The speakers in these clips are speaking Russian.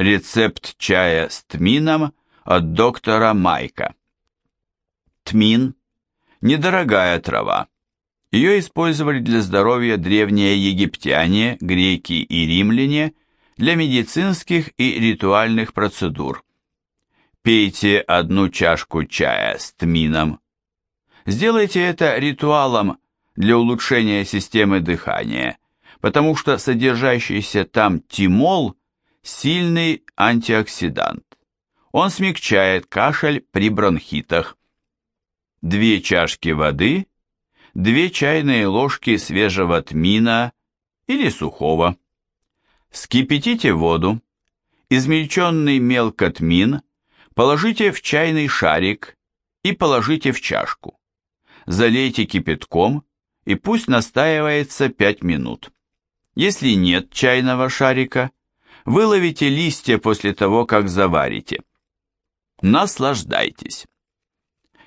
Рецепт чая с тмином от доктора Майка. Тмин – недорогая трава. Ее использовали для здоровья древние египтяне, греки и римляне для медицинских и ритуальных процедур. Пейте одну чашку чая с тмином. Сделайте это ритуалом для улучшения системы дыхания, потому что содержащийся там тимол – сильный антиоксидант. Он смягчает кашель при бронхитах. Две чашки воды, две чайные ложки свежего тмина или сухого. Вскипятите воду, измельченный мелко тмин положите в чайный шарик и положите в чашку. Залейте кипятком и пусть настаивается 5 минут. Если нет чайного шарика, выловите листья после того, как заварите. Наслаждайтесь.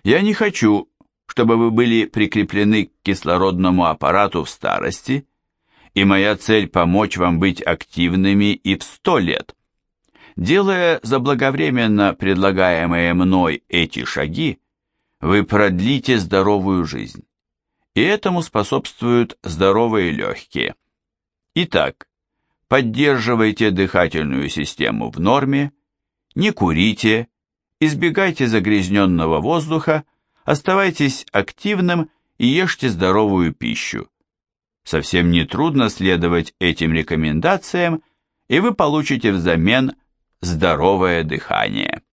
Я не хочу, чтобы вы были прикреплены к кислородному аппарату в старости, и моя цель помочь вам быть активными и в сто лет. Делая заблаговременно предлагаемые мной эти шаги, вы продлите здоровую жизнь. И этому способствуют здоровые легкие. Итак, поддерживайте дыхательную систему в норме, не курите, избегайте загрязненного воздуха, оставайтесь активным и ешьте здоровую пищу. Совсем не трудно следовать этим рекомендациям, и вы получите взамен здоровое дыхание.